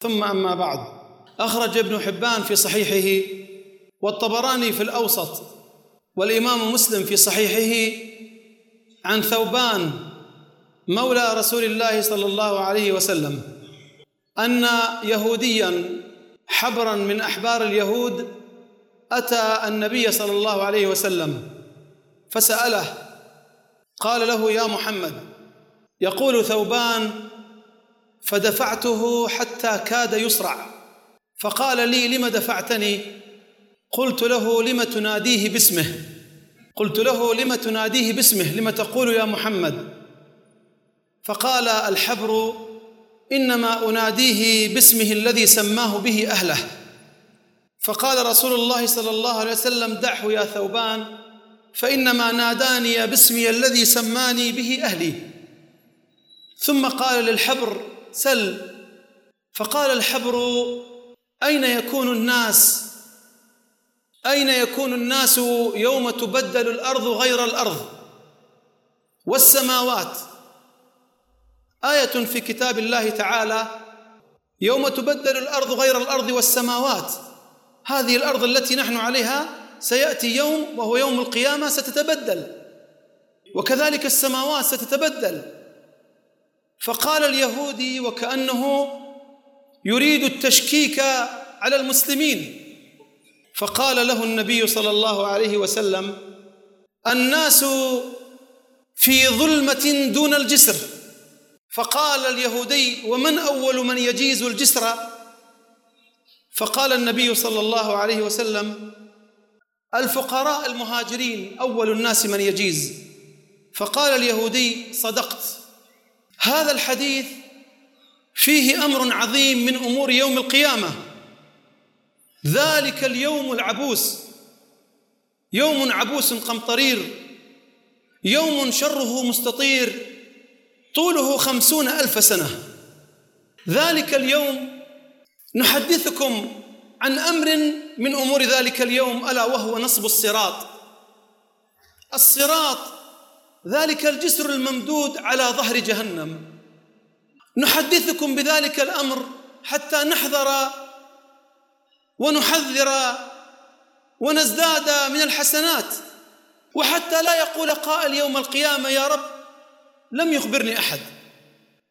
ثم أما بعد. أخرج ابن حبان في صحيحه والطبراني في الأوسط والإمام مسلم في صحيحه عن ثوبان مولى رسول الله صلى الله عليه وسلم أن يهوديا حبرا من أحبار اليهود أتى النبي صلى الله عليه وسلم فسأله قال له يا محمد يقول ثوبان فدفعته حتى كاد يصرع فقال لي لم دفعتني؟ قلت له لم تناديه باسمه؟ قلت له لم تناديه باسمه؟ لم تقول يا محمد؟ فقال الحبر إنما أناديه باسمه الذي سماه به أهله. فقال رسول الله صلى الله عليه وسلم دعه يا ثوبان فإنما ناداني باسمي الذي سماني به أهلي. ثم قال للحبر سل. فقال الحبر أين يكون الناس؟ أين يكون الناس يوم تبدل الأرض غير الأرض؟ والسماوات. آية في كتاب الله تعالى يوم تبدل الأرض غير الأرض والسماوات. هذه الأرض التي نحن عليها سيأتي يوم وهو يوم القيامة ستتبدل. وكذلك السماوات ستتبدل. فقال اليهودي وكأنه يريد التشكيك على المسلمين. فقال له النبي صلى الله عليه وسلم الناس في ظلمة دون الجسر. فقال اليهودي ومن أول من يجيز الجسر؟ فقال النبي صلى الله عليه وسلم الفقراء المهاجرين أول الناس من يجيز. فقال اليهودي صدقت. هذا الحديث فيه أمر عظيم من أمور يوم القيامة. ذلك اليوم العبوس. يوم عبوس قمطرير. يوم شره مستطير. طوله خمسون ألف سنة. ذلك اليوم نحدثكم عن أمر من أمور ذلك اليوم ألا وهو نصب الصراط. الصراط ذلك الجسر الممدود على ظهر جهنم. نحدثكم بذلك الأمر حتى نحذر ونحذر ونزداد من الحسنات. وحتى لا يقول قائل يوم القيامة يا رب لم يخبرني أحد.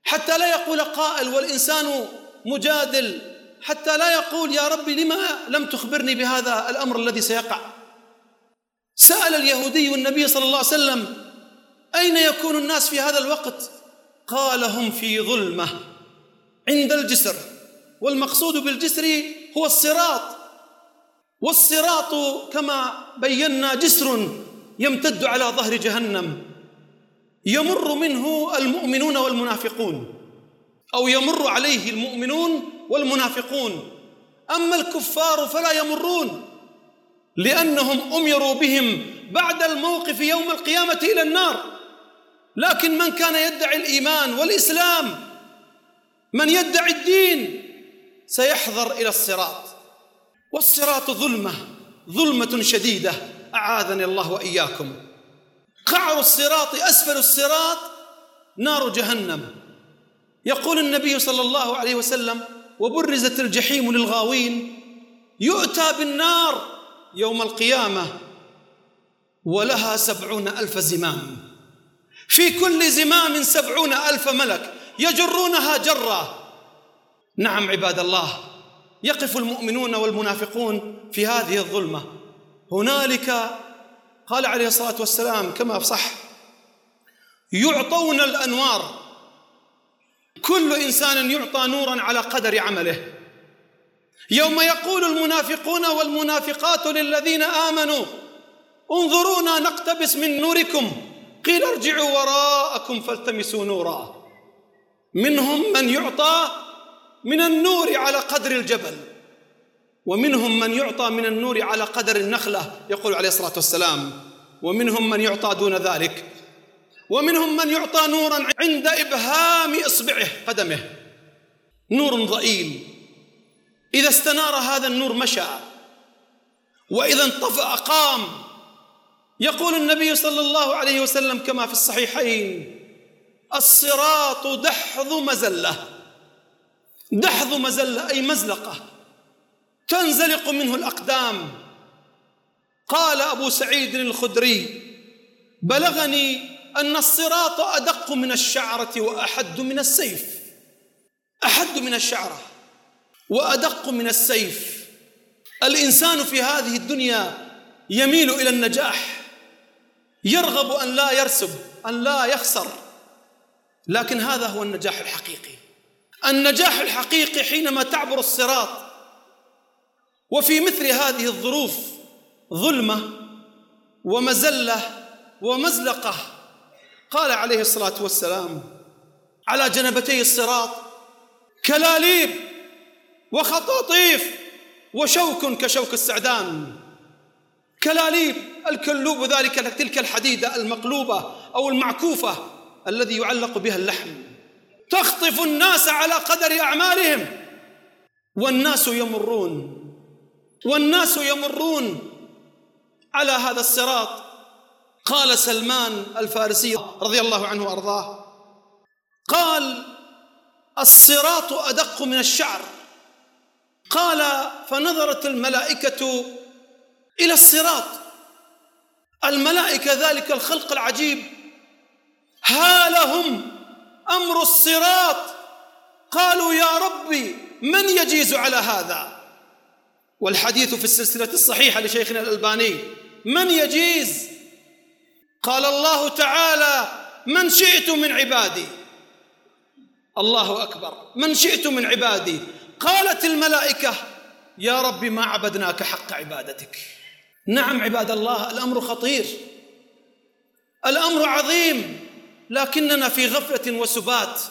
حتى لا يقول قائل والإنسان مجادل. حتى لا يقول يا رب لما لم تخبرني بهذا الأمر الذي سيقع. سأل اليهودي النبي صلى الله عليه وسلم أين يكون الناس في هذا الوقت؟ قال هم في ظلمة عند الجسر والمقصود بالجسر هو الصراط. والصراط كما بينا جسر يمتد على ظهر جهنم. يمر منه المؤمنون والمنافقون أو يمر عليه المؤمنون والمنافقون. أما الكفار فلا يمرون لأنهم أمروا بهم بعد الموقف يوم القيامة إلى النار. لكن من كان يدعي الإيمان والإسلام من يدعي الدين سيحضر إلى الصراط. والصراط ظلمة ظلمة شديدة. أعاذني الله وإياكم. قعر الصراط أسفل الصراط نار جهنم. يقول النبي صلى الله عليه وسلم وبرزت الجحيم للغاوين يؤتى بالنار يوم القيامة ولها سبعون ألف زمام. في كل زمام سبعون ألف ملك يجرونها جرا. نعم عباد الله يقف المؤمنون والمنافقون في هذه الظلمة. هنالك قال عليه الصلاة والسلام كما صح يعطون الأنوار. كل إنسان يعطى نورا على قدر عمله. يوم يقول المنافقون والمنافقات للذين آمنوا انظرونا نقتبس من نوركم. قيل ارجعوا وراءكم فالتمسوا نورا. منهم من يعطى من النور على قدر الجبل ومنهم من يعطى من النور على قدر النخلة يقول عليه الصلاة والسلام. ومنهم من يعطى دون ذلك ومنهم من يعطى نورا عند إبهام إصبعه قدمه. نور ضئيل. إذا استنار هذا النور مشى وإذا انطفأ قام. يقول النبي صلى الله عليه وسلم كما في الصحيحين الصراط دحض مزلة. دحض مزلة أي مزلقة. تنزلق منه الأقدام. قال أبو سعيد الخدري بلغني أن الصراط أدق من الشعرة وأحد من السيف. أحد من الشعرة وأدق من السيف. الإنسان في هذه الدنيا يميل إلى النجاح. يرغب أن لا يرسب أن لا يخسر. لكن هذا هو النجاح الحقيقي. النجاح الحقيقي حينما تعبر الصراط وفي مثل هذه الظروف ظلمة ومزلة ومزلقة قال عليه الصلاة والسلام على جنبتي الصراط كلاليب وخطاطيف وشوك كشوك السعدان. كلاليب الكلوب ذلك تلك الحديدة المقلوبة أو المعكوفة الذي يعلق بها اللحم. تخطف الناس على قدر أعمالهم. والناس يمرون. والناس يمرون على هذا الصراط. قال سلمان الفارسي رضي الله عنه وأرضاه. قال الصراط أدق من الشعر. قال فنظرت الملائكة إلى الصراط. الملائكة ذلك الخلق العجيب. ها لهم أمر الصراط. قالوا يا ربي من يجيز على هذا؟ والحديث في السلسلة الصحيحة لشيخنا الألباني من يجيز؟ قال الله تعالى من شئت من عبادي. الله أكبر. من شئت من عبادي. قالت الملائكة يا رب ما عبدناك حق عبادتك. نعم عباد الله الأمر خطير. الأمر عظيم لكننا في غفلة وسبات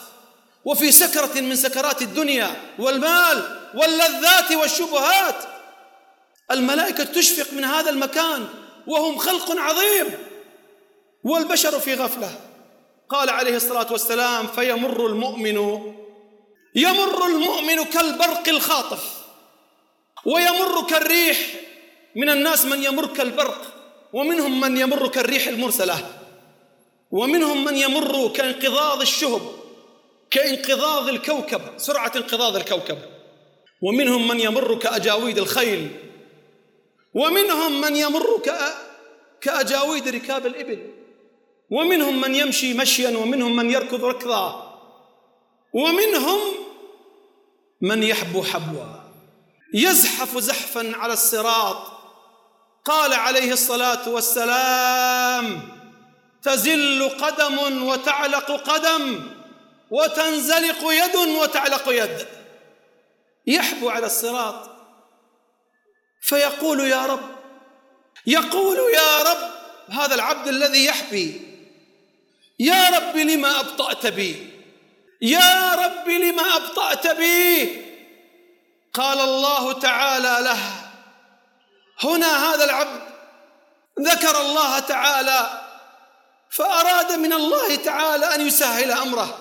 وفي سكرة من سكرات الدنيا والمال واللذات والشبهات. الملائكة تشفق من هذا المكان وهم خلق عظيم. والبشر في غفلة. قال عليه الصلاة والسلام فيمر المؤمن يمر المؤمن كالبرق الخاطف ويمر كالريح من الناس من يمر كالبرق ومنهم من يمر كالريح المرسلة ومنهم من يمر كانقضاض الشهب كانقضاض الكوكب سرعة انقضاض الكوكب. ومنهم من يمر كاجاويد الخيل ومنهم من يمر كأجاويد ركاب الإبل ومنهم من يمشي مشيا ومنهم من يركض ركضا ومنهم من يحبو حبوا. يزحف زحفا على الصراط قال عليه الصلاة والسلام تزل قدم وتعلق قدم وتنزلق يد وتعلق يد. يحبو على الصراط. فيقول يا رب يقول يا رب هذا العبد الذي يحبي يا رب لما أبطأت بي يا رب لما أبطأت بي. قال الله تعالى له هنا هذا العبد ذكر الله تعالى فأراد من الله تعالى أن يسهل أمره.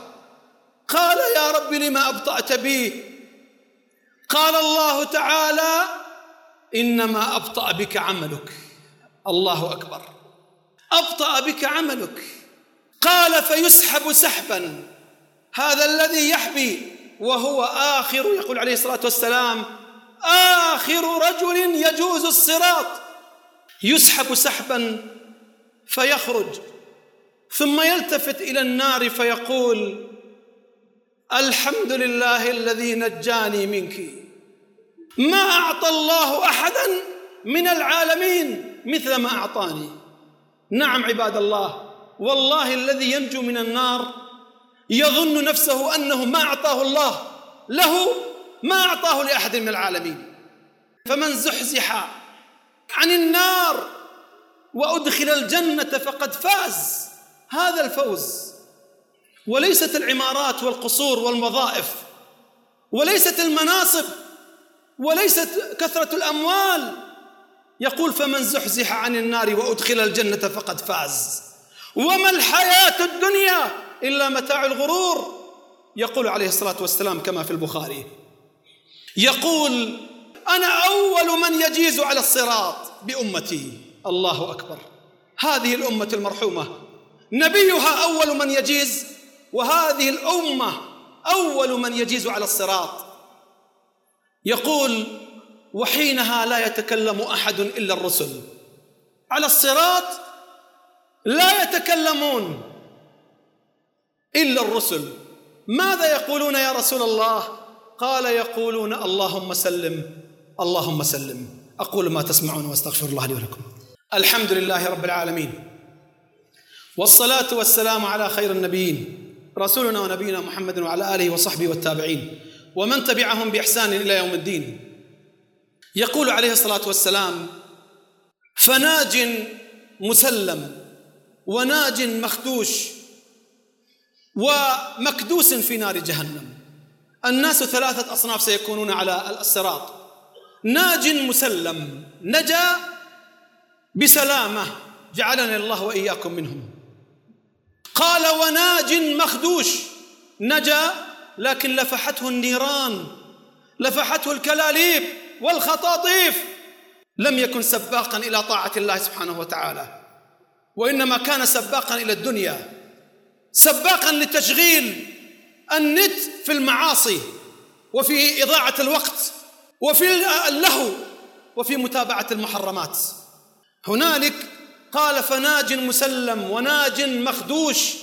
قال يا رب لما أبطأت بي؟ قال الله تعالى إنما أبطأ بك عملك. الله أكبر. أبطأ بك عملك. قال فيسحب سحبا. هذا الذي يحبي وهو آخر يقول عليه الصلاة والسلام آخر رجل يجوز الصراط. يسحب سحبا فيخرج ثم يلتفت إلى النار فيقول الحمد لله الذي نجاني منك. ما أعطى الله أحدا من العالمين مثل ما أعطاني. نعم عباد الله والله الذي ينجو من النار يظن نفسه أنه ما أعطاه الله له ما أعطاه لأحد من العالمين. فمن زحزح عن النار وأدخل الجنة فقد فاز. هذا الفوز. وليست العمارات والقصور والوظائف وليست المناصب وليست كثرة الأموال. يقول فمن زحزح عن النار وأدخل الجنة فقد فاز. وما الحياة الدنيا إلا متاع الغرور. يقول عليه الصلاة والسلام كما في البخاري يقول أنا أول من يجيز على الصراط بأمتي. الله أكبر. هذه الأمة المرحومة. نبيها أول من يجيز وهذه الأمة أول من يجيز على الصراط. يقول وحينها لا يتكلم أحد إلا الرسل. على الصراط لا يتكلمون إلا الرسل. ماذا يقولون يا رسول الله؟ قال يقولون اللهم سلم اللهم سلم. أقول ما تسمعون وأستغفر الله لي ولكم. الحمد لله رب العالمين. والصلاة والسلام على خير النبيين رسولنا ونبينا محمد وعلى آله وصحبه والتابعين ومن تبعهم بإحسان إلى يوم الدين. يقول عليه الصلاة والسلام فناج مسلم وناج مخدوش ومكدوس في نار جهنم. الناس ثلاثة أصناف سيكونون على الصراط. ناج مسلم. نجا بسلامة. جعلني الله وإياكم منهم. قال وناج مخدوش. نجا لكن لفحته النيران. لفحته الكلاليب والخطاطيف. لم يكن سباقا إلى طاعة الله سبحانه وتعالى. وإنما كان سباقا إلى الدنيا. سباقا لتشغيل النت في المعاصي وفي إضاعة الوقت وفي اللهو وفي متابعة المحرمات. هنالك قال فناج مسلم وناج مخدوش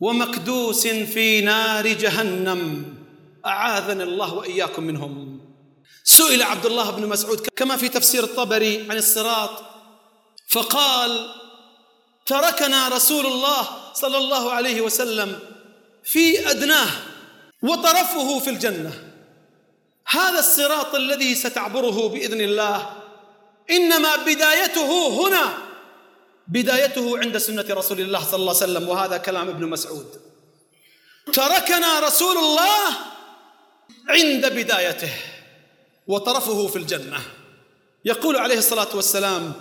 ومكدوس في نار جهنم. أعاذنا الله وإياكم منهم. سئل عبد الله بن مسعود كما في تفسير الطبري عن الصراط فقال تركنا رسول الله صلى الله عليه وسلم في أدناه وطرفه في الجنة. هذا الصراط الذي ستعبره بإذن الله. إنما بدايته هنا. بدايته عند سنة رسول الله صلى الله عليه وسلم وهذا كلام ابن مسعود. تركنا رسول الله عند بدايته وطرفه في الجنة. يقول عليه الصلاة والسلام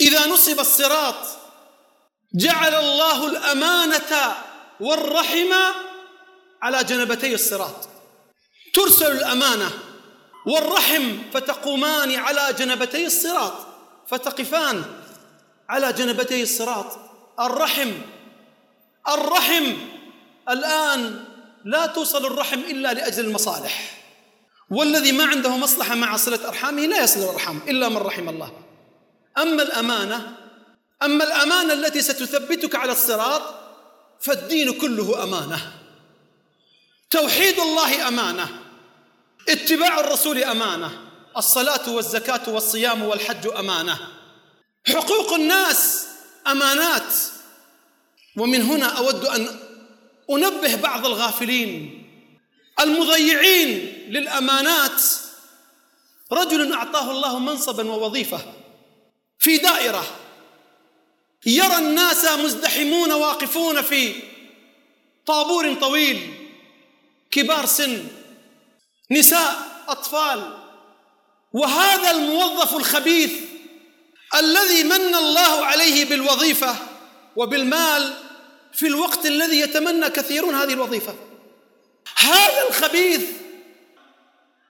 إذا نصب الصراط جعل الله الأمانة والرحم على جنبتي الصراط. ترسل الأمانة والرحم فتقومان على جنبتي الصراط. فتقفان على جنبتي الصراط. الرحم الرحم الآن لا توصل الرحم إلا لأجل المصالح. والذي ما عنده مصلحة مع صلة أرحامه لا يصل الارحام إلا من رحم الله. أما الأمانة أما الأمانة التي ستثبتك على الصراط فالدين كله أمانة. توحيد الله أمانة. اتباع الرسول أمانة. الصلاة والزكاة والصيام والحج أمانة. حقوق الناس أمانات. ومن هنا أود أن أنبه بعض الغافلين. المضيعين للأمانات. رجل أعطاه الله منصبا ووظيفة في دائرة. يرى الناس مزدحمون واقفون في طابور طويل كبار سن نساء أطفال. وهذا الموظف الخبيث الذي من الله عليه بالوظيفة وبالمال في الوقت الذي يتمنى كثيرون هذه الوظيفة. هذا الخبيث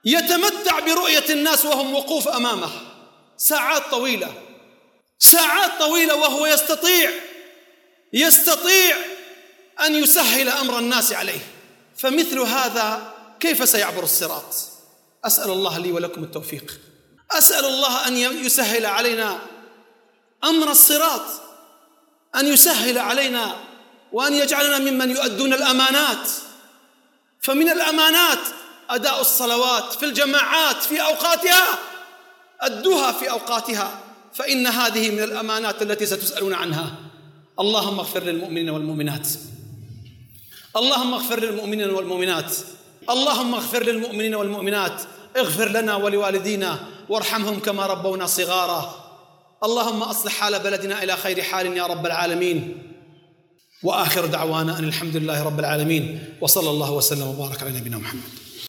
يتمتع برؤية الناس وهم وقوف أمامه ساعات طويلة. ساعات طويلة وهو يستطيع يستطيع أن يسهل أمر الناس عليه. فمثل هذا كيف سيعبر الصراط؟ أسأل الله لي ولكم التوفيق. أسأل الله أن يسهل علينا أمر الصراط أن يسهل علينا وأن يجعلنا ممن يؤدون الأمانات. فمن الأمانات أداء الصلوات في الجماعات في أوقاتها أدوها في أوقاتها. فإن هذه من الأمانات التي ستسألون عنها. اللهم اغفر للمؤمنين والمؤمنات. اللهم اغفر للمؤمنين والمؤمنات. اللهم اغفر للمؤمنين والمؤمنات. اغفر لنا ولوالدينا وارحمهم كما ربونا صغارا. اللهم أصلح حال بلدنا إلى خير حال يا رب العالمين. وآخر دعوانا أن الحمد لله رب العالمين. وصلى الله وسلم وبارك على نبينا محمد.